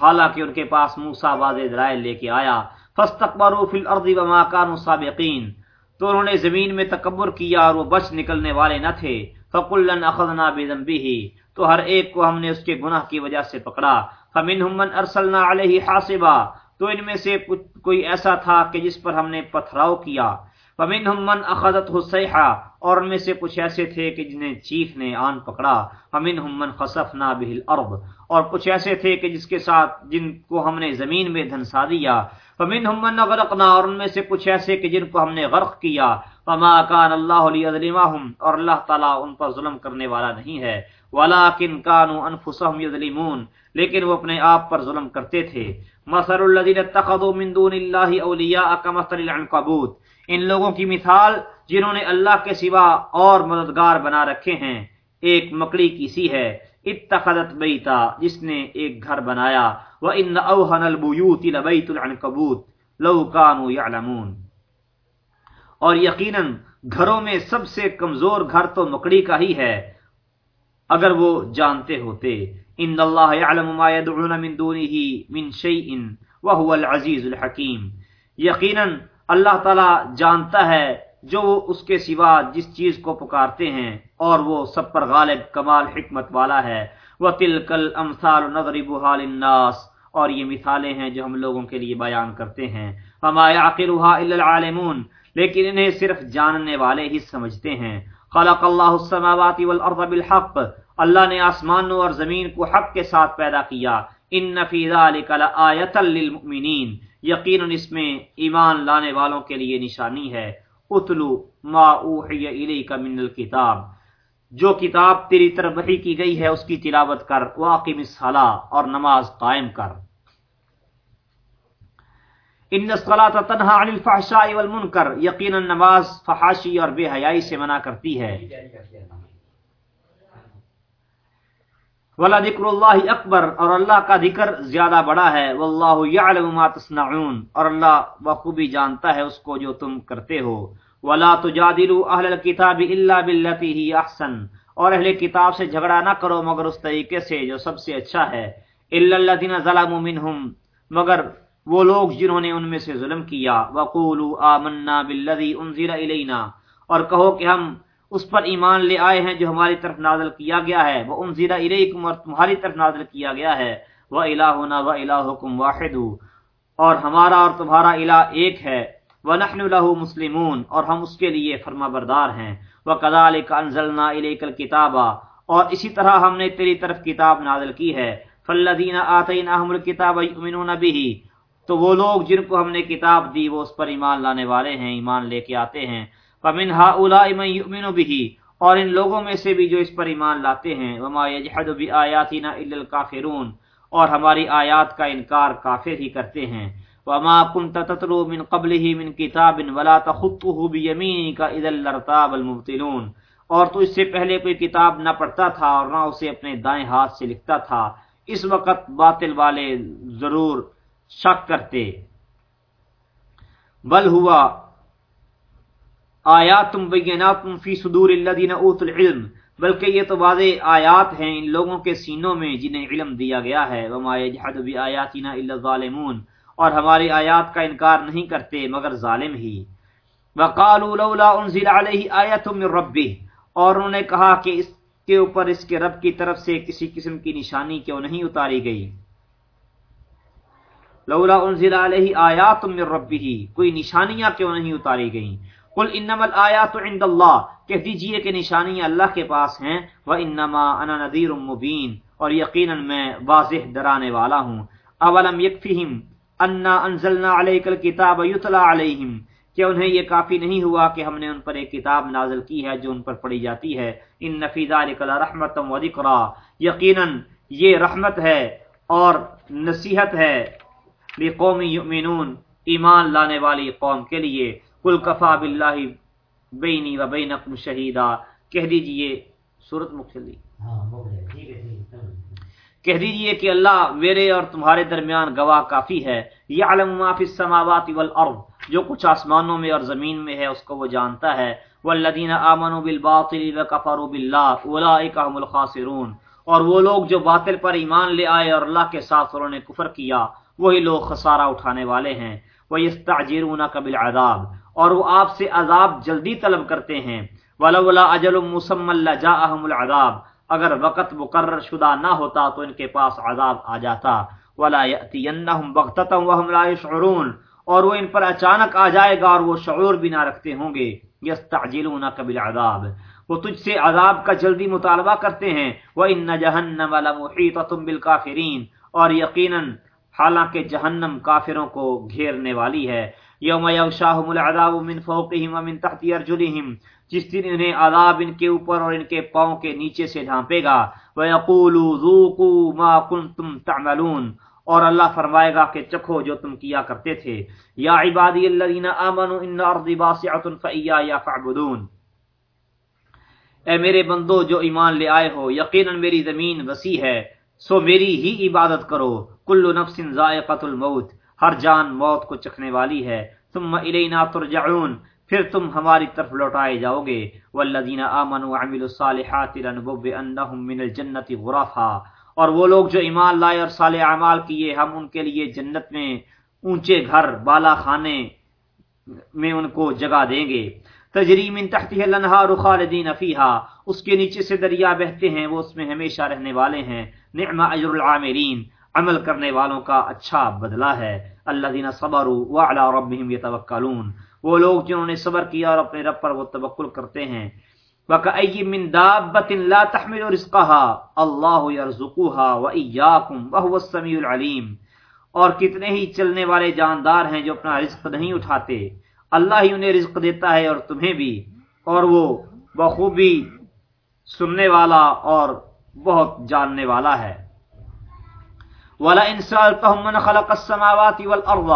S1: حالانکہ ان کے پاس موسا واضح درائل لے کے آیا۔ فاستكبروا في الارض وما كانوا سابقين۔ تو انہوں نے زمین میں تکبر کیا اور وہ بچ نکلنے والے نہ تھے۔ فقلن اخذنا بذنبه تو ہر ایک کو ہم نے اس کے گناہ کی وجہ سے پکڑا۔ فمنهم من ارسلنا علیہ حاصبا تو ان میں سے کوئی ایسا تھا کہ جس پر ہم نے پتھراؤ کیا۔ فمنهم من اخذته الصيحه اور ان میں سے کچھ ایسے تھے کہ جنہیں چیخ نے آن پکڑا۔ فمنهم من خسفنا به الارض اور کچھ ایسے تھے کہ جس کے ساتھ جن کو ہم نے زمین میں دھنسا دیا۔ فمنهم من غرقنا اور ان میں سے کچھ ایسے کہ جن کو ہم نے غرق کیا۔ فما كان الله ليظلمهم اور اللہ تعالی ان پر ظلم کرنے والا نہیں ہے۔ ولیکن کانوا انفسهم یظلمون، لیکن وہ اپنے آپ پر ظلم کرتے تھے۔ مثل الذين اتخذوا من دون الله اولیاء كمثل العنكبوت۔ ان لوگوں کی مثال جنہوں نے اللہ کے سوا اور مددگار بنا رکھے ہیں، ایک مکڑی کی سی ہے۔ اتخذت بیتا، جس نے ایک گھر بنایا۔ وان اوهن البيوت لبيت العنكبوت۔ لو كانوا يعلمون اور یقینا گھروں میں سب سے کمزور گھر تو مکڑی کا ہی ہے، اگر وہ جانتے ہوتے۔ ان اللہ يعلم ما يدعون من دونه من شيء وهو العزيز الحكيم یقینا اللہ تعالی جانتا ہے جو وہ اس کے سوا جس چیز کو پکارتے ہیں، اور وہ سب پر غالب کمال حکمت والا ہے۔ وتلك الامثال نضربها للناس۔ اور یہ مثالیں ہیں جو ہم لوگوں کے لیے بیان کرتے ہیں۔ وما يعقلها الا العالمون۔ لیکن انہیں صرف جاننے والے ہی سمجھتے ہیں۔ خلق اللہ السماوات والارض بالحق۔ اللہ نے آسمانوں اور زمین کو حق کے ساتھ پیدا کیا۔ ان فی ذلک لآیۃ للمؤمنین۔ یقینا اس میں ایمان لانے والوں کے لیے نشانی ہے۔ اتلو ما اوحی الیک من الکتاب۔ جو کتاب تیری طرف وحی کی گئی ہے، اس کی تلاوت کر، واقم الصلاۃ اور نماز قائم کر۔ ان الصلاۃ تنہا عن الفحشاء والمنکر، یقینا نماز فحاشی اور بے حیائی سے منع کرتی ہے۔ ولا ذکر اللہ اکبر اور اللہ کا ذکر زیادہ بڑا ہے۔ واللہ یعلم ما تصنعون، اور اللہ بخوبی جانتا ہے اس کو جو تم کرتے ہو۔ ولا تجادلوا اهل الكتاب الا بالتي هي احسن اور اہل کتاب سے جھگڑا نہ کرو مگر اس طریقے سے جو سب سے اچھا ہے۔ الا الذين ظلموا منهم، مگر وہ لوگ جنہوں نے ان میں سے ظلم کیا، وقولوا آمنا بالذي انزل الينا اور کہو کہ ہم اس پر ایمان لے آئے ہیں جو ہماری طرف نازل کیا گیا ہے۔ وہ انزل الیکم اور تمہاری طرف نازل کیا گیا ہے۔ وہ الہنا و الہکم واحد۔ اور ہمارا اور تمہارا الہ ایک ہے۔ ونحن له مسلمون۔ اور ہم اس کے لیے فرما بردار ہیں۔ وکذالک انزلنا الیک الکتاب اور اسی طرح ہم نے تیری طرف کتاب نازل کی ہے۔ فالذین آتیناہم الکتاب یؤمنون به۔ تو وہ لوگ جن کو ہم نے کتاب دی وہ اس پر ایمان لانے والے ہیں، ایمان لے کے آتے ہیں۔ فمن هؤلاء من يؤمن به۔ اور ان لوگوں میں سے بھی جو اس پر ایمان لاتے ہیں۔ وما يجحد بآياتنا الا الكافرون۔ اور ہماری آیات کا انکار کافر ہی کرتے ہیں۔ وما كنت تتلو من قبله من كتاب ولا تخطه بيمينك اذا لارتاب المبطلون۔ اور تو اس سے پہلے کوئی کتاب نہ پڑھتا تھا اور نہ اسے اپنے دائیں ہاتھ سے لکھتا تھا۔ اس وقت باطل والے ضرور شک کرتے۔ بل ہوا آیات بینات فی صدور الذین اوت العلم، بلکہ یہ تو واضح آیات ہیں ان لوگوں کے سینوں میں جنہیں علم دیا گیا ہے۔ وما یجحد بآیاتنا الا الظالمون، اور ہماری آیات کا انکار نہیں کرتے مگر ظالم ہی۔ وقالوا لولا انزل علیہ آیت من ربہ، اور انہوں نے کہا کہ اس کے اوپر اس کے رب کی طرف سے کسی قسم کی نشانی کیوں نہیں اتاری گئی؟ لولا انزل علیہ آیات من ربہ، کوئی نشانیاں کیوں نہیں اتاری گئیں؟ قل انما الآیات عند اللہ، کہہ دیجیے کہ نشانیاں اللہ کے پاس ہیں وانما انا نذیر مبین اور یقینا میں واضح ڈرانے والا ہوں۔ اولم یکفہم انا انزلنا علیک الکتاب یتلا علیہم کہ انہیں یہ کافی نہیں ہوا کہ ہم نے ان پر ایک کتاب نازل کی ہے جو ان پر پڑھی جاتی ہے۔ ان نفی ذالک لرحمت و ذکرا یقینا یہ رحمت ہے اور نصیحت ہے۔ لقوم یؤمنون ایمان لانے والی قوم کے لیے کل کفا بلّہ بینی و بینکم شہیدا۔ کہہ دیجیے صورت مختلی کہہ دیجیے کہ اللہ میرے اور تمہارے درمیان گواہ کافی ہے۔ یعلم ما فی السماوات والارض۔ جو کچھ آسمانوں میں اور زمین میں ہے اس کو وہ جانتا ہے۔ والذین آمنوا بالباطل وکفروا باللہ اولئک هم الخاسرون۔ اور وہ لوگ جو باطل پر ایمان لے آئے اور اللہ کے ساتھ انہوں نے کفر کیا۔ وہی لوگ خسارہ اٹھانے والے ہیں۔ وَيَسْتَعْجِرُونَكَ بِالْعَذَابِ، اور وہ آپ سے عذاب جلدی طلب کرتے ہیں۔ ولولا اجل مسم لجاءهم العذاب، اگر وقت مقرر شدہ نہ ہوتا تو ان کے پاس عذاب آ جاتا۔ ولا ياتينهم بغتة وهم لا يشعرون، اور وہ ان پر اچانک آ جائے گا اور وہ شعور بھی نہ رکھتے ہوں گے۔ یستعجلونك بالعذاب، وہ تجھ سے عذاب کا جلدی مطالبہ کرتے ہیں۔ وہ وان جهنم لمحيطه بالكافرين، اور یقینا حالانکہ جہنم کافروں کو گھیرنے والی ہے۔ یوم یغشاہم العذاب من فوقہم ومن تحت ارجلہم، جس دن انہیں عذاب ان کے اوپر اور ان کے پاؤں کے نیچے سے ڈھانپے گا۔ وَيَقُولُوا ذُوقُوا مَا كُنْتُمْ تَعْمَلُونَ۔ اور اللہ فرمائے گا کہ چکھو جو تم کیا کرتے تھے۔ یا عبادی الذین آمنوا ان ارض باسعۃ فإيایا فاعبدون۔ اے میرے بندو، جو ایمان لے آئے ہو، یقینا میری زمین وسیع ہے، سو میری ہی عبادت کرو۔ کل نفس ذائقۃ الموت، ہر جان موت کو چکھنے والی ہے۔ ثم الینا ترجعون، پھر تم ہماری طرف لوٹائے جاؤ گے۔ والذین آمنوا وعملوا الصالحات لنبوئنہم من الجنت غرفا۔ اور وہ لوگ جو ایمان لائے اور صالح اعمال کیے، ہم ان کے لیے جنت میں اونچے گھر، بالا خانے میں ان کو جگہ دیں گے۔ تجری من تحتها الانہار خالدین فیہا۔ اس کے نیچے سے دریا بہتے ہیں، وہ اس میں ہمیشہ رہنے والے ہیں۔ نعم اجر العاملین۔ عمل کرنے والوں کا اچھا بدلہ ہے۔ اللہ دینا صبر وعلی ربهم یتوکلون وہ لوگ جنہوں نے صبر کیا اور اپنے رب پر وہ توکل کرتے ہیں۔ وَكَأَيِّ مِن دَابَّةٍ لَا تَحْمِلُ رِزْقَهَا، اللَّهُ يَرْزُقُهَا وَإِيَّاكُمْ وَهُوَ السَّمِيعُ الْعَلِيمُ۔ اور کتنے ہی چلنے والے جاندار ہیں جو اپنا رزق نہیں اٹھاتے۔ اللہ ہی انہیں رزق دیتا ہے اور تمہیں بھی۔ اور وہ بخوبی سننے والا اور بہت جاننے والا ہے۔ ولا ان سالتهم من خلق السماوات والارض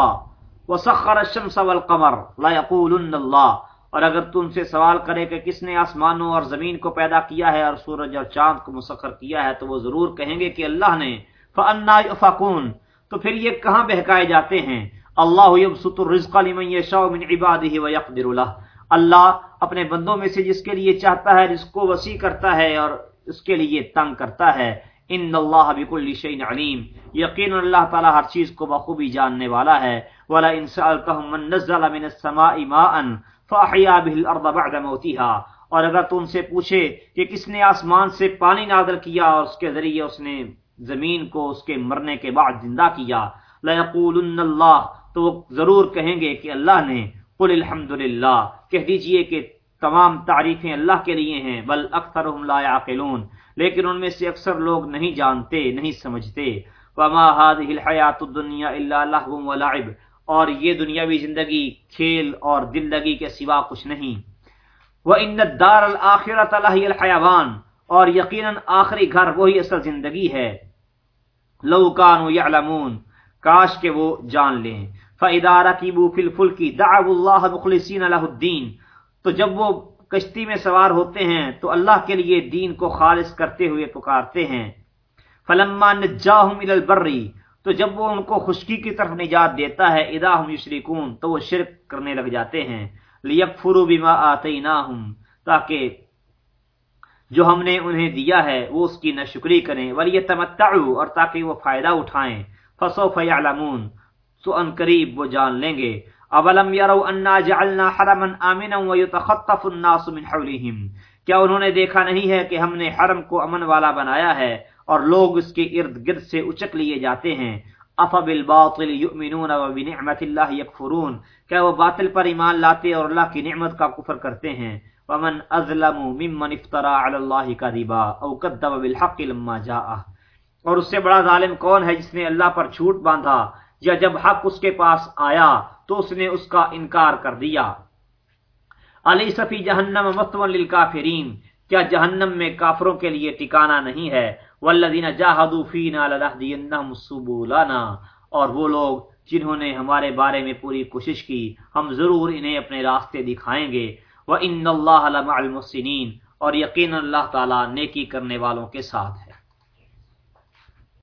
S1: وسخر الشمس والقمر لا يقولن الله اور اگر تم سے سوال کرے کہ کس نے آسمانوں اور زمین کو پیدا کیا ہے اور سورج اور چاند کو مسخر کیا ہے تو وہ ضرور کہیں گے کہ اللہ نے فانا يفقون تو پھر یہ کہاں بہکائے جاتے ہیں اللہ یبسط الرزق لمن يشاء من عباده ويقدر له اللہ اپنے بندوں میں سے جس کے لیے چاہتا ہے رزق کو وسیع کرتا ہے اور اس کے لیے تنگ کرتا ہے ان اللہ بكل شيء علیم۔ یقین اللہ تعالی ہر چیز کو بخوبی جاننے والا ہے۔ ولا ان سالتهم من نزل من السماء ماء فاحيا به الارض بعد موتها۔ اور اگر تو ان سے پوچھے کہ کس نے آسمان سے پانی نازل کیا اور اس کے ذریعے اس نے زمین کو اس کے مرنے کے بعد زندہ کیا لا يقولن اللہ تو وہ ضرور کہیں گے کہ اللہ نے قل الحمدللہ کہہ دیجیے کہ تمام تعریفیں اللہ کے لیے ہیں، بل اکثرهم لا يعقلون لیکن ان میں سے اکثر لوگ نہیں جانتے، نہیں سمجھتے۔ وما هذه الحیات الدنیا الا لهو ولعب۔ اور یہ دنیاوی زندگی کھیل اور دل لگی کے سوا کچھ نہیں۔ وان الدار الاخرۃ لهي الحيوان۔ اور یقینا آخری گھر وہی اصل زندگی ہے۔ لو كانوا يعلمون۔ کاش کہ وہ جان لیں۔ فادارہ کی بو فل فل کی دعو اللہ مخلصین اللہ الدین تو جب وہ کشتی میں سوار ہوتے ہیں تو اللہ کے لیے دین کو خالص کرتے ہوئے پکارتے ہیں۔ فلما نجاہم الى البری تو جب وہ ان کو خشکی کی طرف نجات دیتا ہے، اذا ہم یشرکون تو وہ شرک کرنے لگ جاتے ہیں۔ لیکفروا بما آتیناہم تاکہ جو ہم نے انہیں دیا ہے، وہ اس کی نشکری کریں۔ ولیتمتعوا اور تاکہ وہ فائدہ اٹھائیں۔ فسوف يعلمون، تو ان قریب وہ جان لیں گے۔ اولم یرو انا جعلنا حرما آمنا ويتخطف الناس من حولهم کیا انہوں نے دیکھا نہیں ہے کہ ہم نے حرم کو امن والا بنایا ہے اور لوگ اس کے ارد گرد سے اچک لیے جاتے ہیں؟ اف بالباطل یؤمنون وبنعمت اللہ یکفرون؟ کیا وہ باطل پر ایمان لاتے اور اللہ کی نعمت کا کفر کرتے ہیں؟ ومن ازلم ممن افترى على الله كذبا او كذب بالحق لما جاء اور اس سے بڑا ظالم کون ہے جس نے اللہ پر جھوٹ باندھا یا جب حق اس کے پاس آیا تو اس نے اس کا انکار کر دیا۔ علی صفی جہنم مستون للکافرین کیا جہنم میں کافروں کے لیے ٹکانا نہیں ہے؟ والذین جاہدوا فینا لنهدینهم سبلنا اور وہ لوگ جنہوں نے ہمارے بارے میں پوری کوشش کی، ہم ضرور انہیں اپنے راستے دکھائیں گے۔ وان اللہ لمع المحسنین اور یقینا اللہ تعالی نیکی کرنے والوں کے ساتھ ہے۔